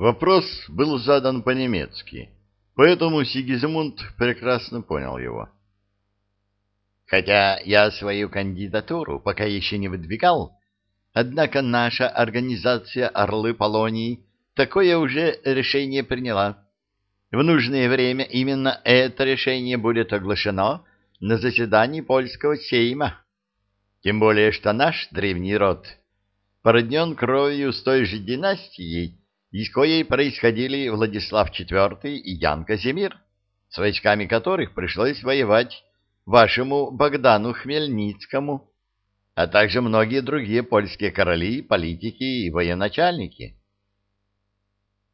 Вопрос был задан по-немецки, поэтому Сигизмунд прекрасно понял его. Хотя я свою кандидатуру пока еще не выдвигал, однако наша организация «Орлы Полонии» такое уже решение приняла. В нужное время именно это решение будет оглашено на заседании польского сейма. Тем более, что наш древний род породнен кровью с той же династией, из коей происходили Владислав IV и Ян Казимир, с войсками которых пришлось воевать вашему Богдану Хмельницкому, а также многие другие польские короли, политики и военачальники.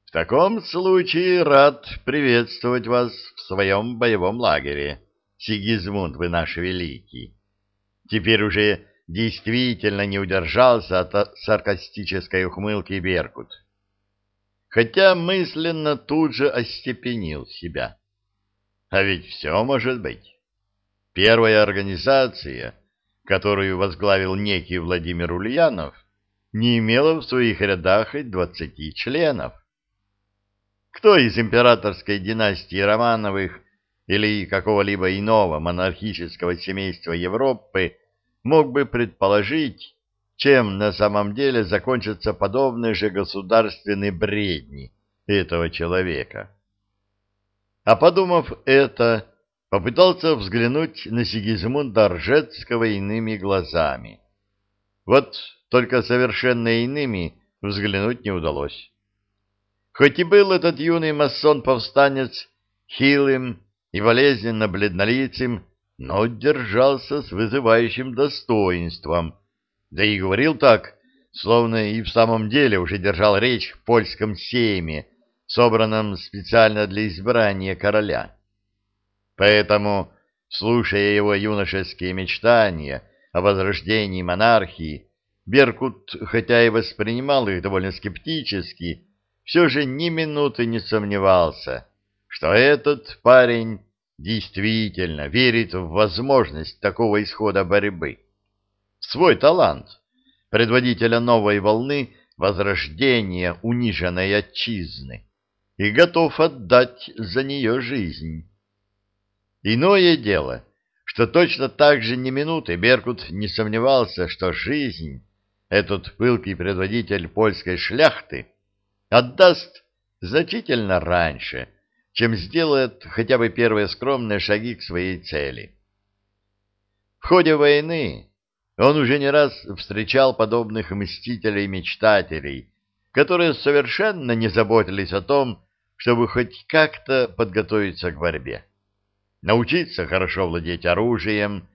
В таком случае рад приветствовать вас в своем боевом лагере, Сигизмунд вы наш великий. Теперь уже действительно не удержался от саркастической ухмылки Беркут. Хотя мысленно тут же остепенил себя. А ведь все может быть. Первая организация, которую возглавил некий Владимир Ульянов, не имела в своих рядах и двадцати членов. Кто из императорской династии Романовых или какого-либо иного монархического семейства Европы мог бы предположить, чем на самом деле закончатся подобные же государственные бредни этого человека. А подумав это, попытался взглянуть на Сигизмунда Ржецкого иными глазами. Вот только совершенно иными взглянуть не удалось. Хоть и был этот юный масон-повстанец хилым и болезненно бледнолицым, но держался с вызывающим достоинством, да и говорил так, словно и в самом деле уже держал речь в польском сейме, собранном специально для избрания короля. Поэтому, слушая его юношеские мечтания о возрождении монархии, Беркут, хотя и воспринимал их довольно скептически, все же ни минуты не сомневался, что этот парень действительно верит в возможность такого исхода борьбы. Свой талант предводителя новой волны возрождения униженной отчизны и готов отдать за нее жизнь. Иное дело, что точно так же ни минуты Беркут не сомневался, что жизнь этот пылкий предводитель польской шляхты отдаст значительно раньше, чем сделает хотя бы первые скромные шаги к своей цели. В ходе войны он уже не раз встречал подобных мстителей-мечтателей, которые совершенно не заботились о том, чтобы хоть как-то подготовиться к борьбе, научиться хорошо владеть оружием,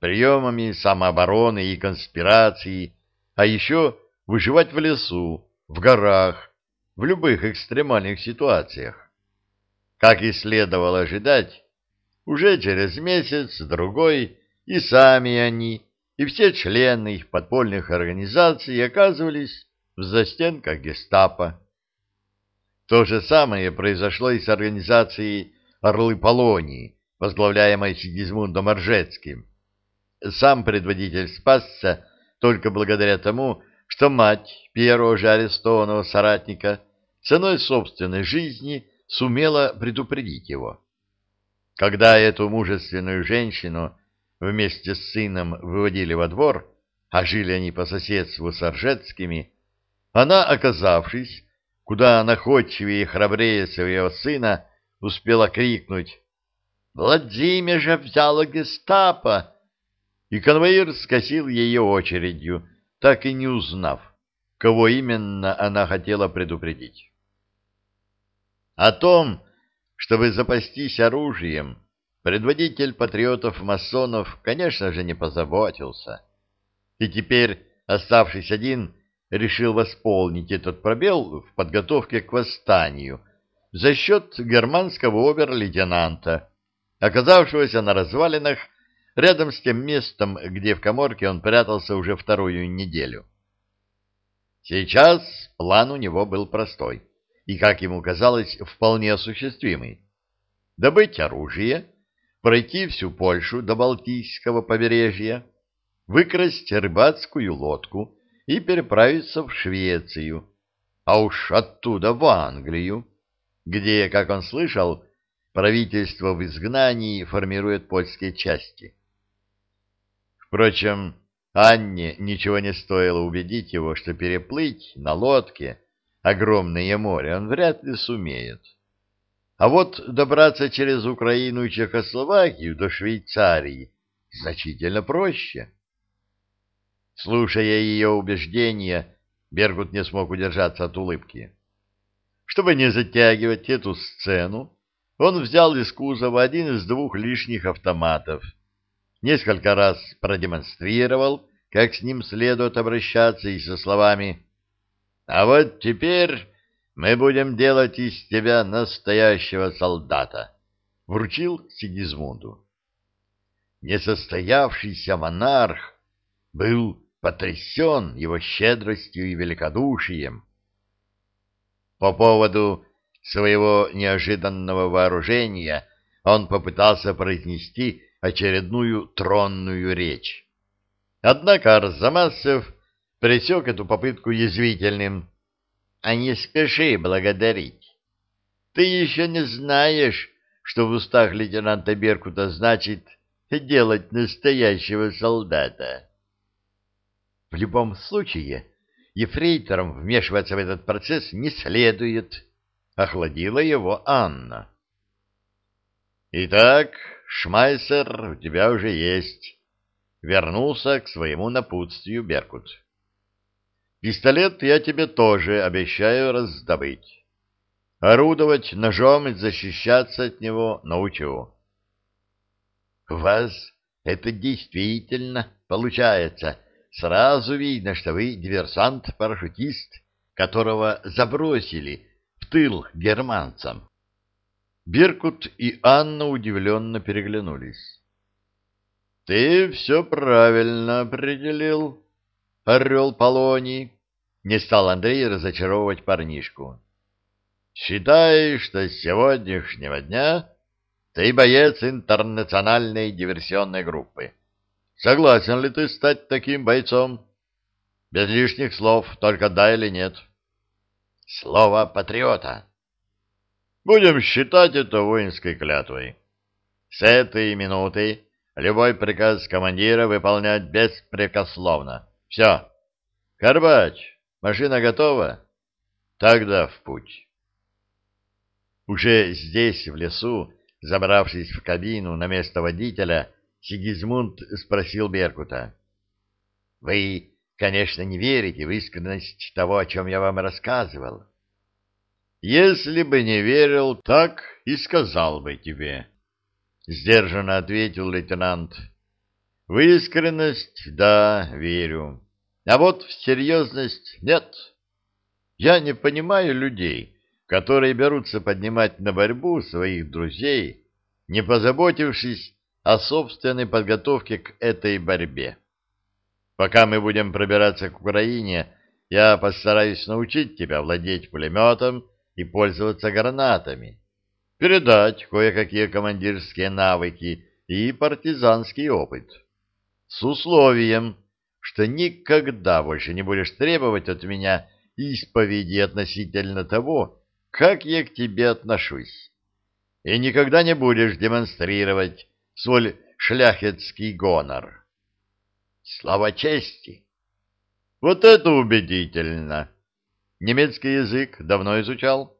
приемами самообороны и конспирации, а еще выживать в лесу, в горах, в любых экстремальных ситуациях. Как и следовало ожидать, уже через месяц-другой и сами они, и все члены их подпольных организаций оказывались в застенках гестапо. То же самое произошло и с организацией «Орлы Полонии», возглавляемой Сигизмундом Оржецким. Сам предводитель спасся только благодаря тому, что мать первого же арестованного соратника ценой собственной жизни – сумела предупредить его. Когда эту мужественную женщину вместе с сыном выводили во двор, а жили они по соседству с Оржецкими, она, оказавшись куда находчивее и храбрее своего сына, успела крикнуть «Владимир же взяла гестапо!» И конвоир скосил ее очередью, так и не узнав, кого именно она хотела предупредить. О том, чтобы запастись оружием, предводитель патриотов-масонов, конечно же, не позаботился. И теперь, оставшись один, решил восполнить этот пробел в подготовке к восстанию за счет германского обер-лейтенанта, оказавшегося на развалинах рядом с тем местом, где в коморке он прятался уже вторую неделю. Сейчас план у него был простой и, как ему казалось, вполне осуществимый. Добыть оружие, пройти всю Польшу до Балтийского побережья, выкрасть рыбацкую лодку и переправиться в Швецию, а уж оттуда в Англию, где, как он слышал, правительство в изгнании формирует польские части. Впрочем, Анне ничего не стоило убедить его, что переплыть на лодке огромное море он вряд ли сумеет. А вот добраться через Украину и Чехословакию до Швейцарии значительно проще. Слушая ее убеждения, Бергут не смог удержаться от улыбки. Чтобы не затягивать эту сцену, он взял из кузова один из двух лишних автоматов, несколько раз продемонстрировал, как с ним следует обращаться, и со словами «А вот теперь мы будем делать из тебя настоящего солдата», вручил Сигизмунду. Несостоявшийся монарх был потрясен его щедростью и великодушием. По поводу своего неожиданного вооружения он попытался произнести очередную тронную речь. Однако Арзамасов пресек эту попытку язвительным. — А не спеши благодарить. Ты еще не знаешь, что в устах лейтенанта Беркута значит делать настоящего солдата. В любом случае, ефрейторам вмешиваться в этот процесс не следует, — охладила его Анна. — Итак, Шмайсер у тебя уже есть. Вернулся к своему напутствию Беркут. Пистолет я тебе тоже обещаю раздобыть. Орудовать ножом и защищаться от него научу. — вас это действительно получается Сразу видно, что вы диверсант-парашютист, которого забросили в тыл германцам. Беркут и Анна удивленно переглянулись. — Ты все правильно определил, орел Полоний, — не стал Андрей разочаровывать парнишку. — Считай, что с сегодняшнего дня ты боец интернациональной диверсионной группы. Согласен ли ты стать таким бойцом? Без лишних слов, только да или нет. Слово патриота. Будем считать это воинской клятвой. С этой минуты любой приказ командира выполнять беспрекословно. Все. Карбач, машина готова? Тогда в путь. Уже здесь, в лесу, забравшись в кабину на место водителя, Сигизмунд спросил Беркута. — Вы, конечно, не верите в искренность того, о чем я вам рассказывал. — Если бы не верил, так и сказал бы тебе, — сдержанно ответил лейтенант. — В искренность, да, верю. А вот в серьезность нет. Я не понимаю людей, которые берутся поднимать на борьбу своих друзей, не позаботившись о собственной подготовке к этой борьбе. Пока мы будем пробираться к Украине, я постараюсь научить тебя владеть пулеметом и пользоваться гранатами, передать кое-какие командирские навыки и партизанский опыт. С условием, что никогда больше не будешь требовать от меня исповеди относительно того, как я к тебе отношусь, и никогда не будешь демонстрировать свой шляхетский гонор. Слава чести! Вот это убедительно! Немецкий язык давно изучал?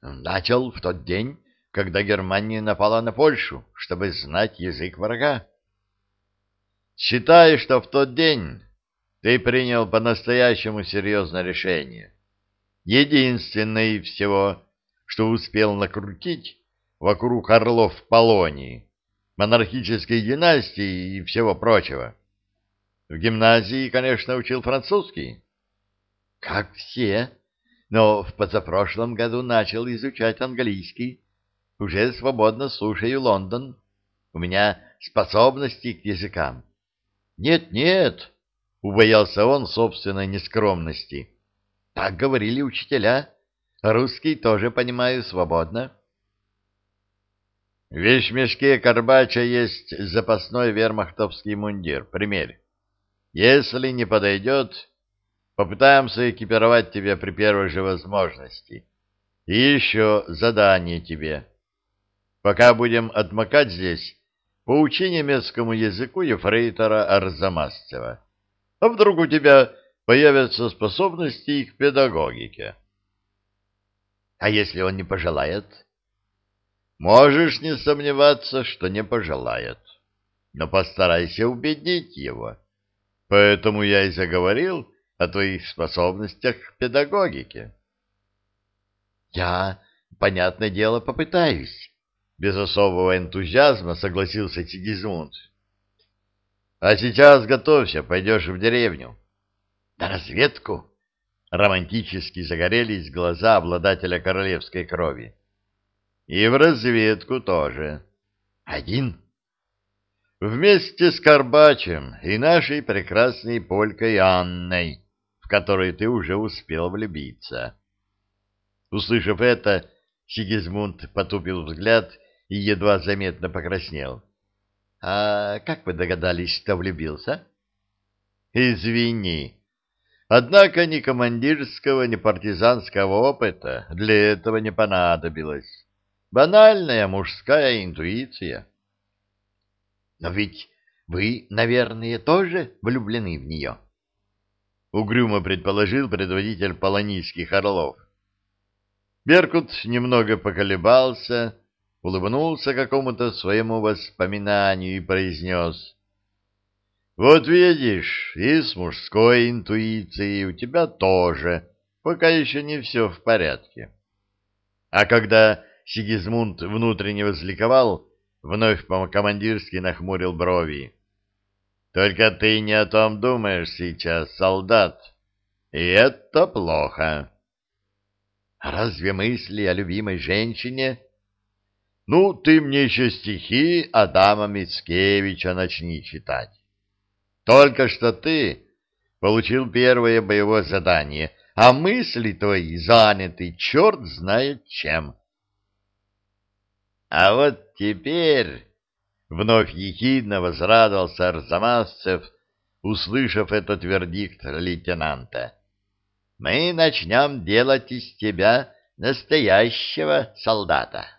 Начал в тот день, когда Германия напала на Польшу, чтобы знать язык врага. Считай, что в тот день ты принял по-настоящему серьезное решение. Единственное всего, что успел накрутить вокруг орлов Полонии, монархической династии и всего прочего. В гимназии, конечно, учил французский. Как все, но в позапрошлом году начал изучать английский. Уже свободно слушаю Лондон. У меня способности к языкам. Нет, нет, убоялся он собственной нескромности. Так говорили учителя. Русский тоже понимаю свободно. В вещмешке Карбача есть запасной вермахтовский мундир. Примерь. Если не подойдет, попытаемся экипировать тебя при первой же возможности. И еще задание тебе. Пока будем отмокать здесь, поучи немецкому языку ефрейтора Арзамасцева. А вдруг у тебя появятся способности и к педагогике? А если он не пожелает? Можешь не сомневаться, что не пожелает. Но постарайся убедить его. Поэтому я и заговорил о твоих способностях к педагогике. Я, понятное дело, попытаюсь. Без особого энтузиазма согласился Сигизмунд. А сейчас готовься, пойдешь в деревню. На разведку? Романтически загорелись глаза обладателя королевской крови. И в разведку тоже. Один? Вместе с Карбачем и нашей прекрасной полькой Анной, в которой ты уже успел влюбиться. Услышав это, Сигизмунд потупил взгляд и едва заметно покраснел. — А как вы догадались, что влюбился? — Извини. Однако ни командирского, ни партизанского опыта для этого не понадобилось. Банальная мужская интуиция. — Но ведь вы, наверное, тоже влюблены в нее? — угрюмо предположил предводитель полонийских орлов. Беркут немного поколебался, улыбнулся какому-то своему воспоминанию и произнес. «Вот видишь, и с мужской интуицией у тебя тоже пока еще не все в порядке». А когда Сигизмунд внутренне возликовал, вновь по-командирски нахмурил брови. «Только ты не о том думаешь сейчас, солдат, и это плохо». «Разве мысли о любимой женщине...» Ну, ты мне еще стихи Адама Мицкевича начни читать. Только что ты получил первое боевое задание, а мысли твои заняты черт знает чем. А вот теперь, — вновь ехидно возрадовался Арзамасцев, услышав этот вердикт лейтенанта, — мы начнем делать из тебя настоящего солдата.